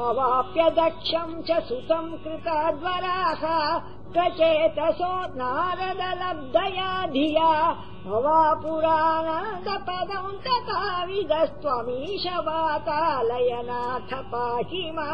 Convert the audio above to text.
अवाप्य दक्षम् च सुतम् कृता प्रचेतसो क चेतसो धिया। अवापुराणादपदम् तथा विदस्त्वमीश वातालयनाथ पाहि मा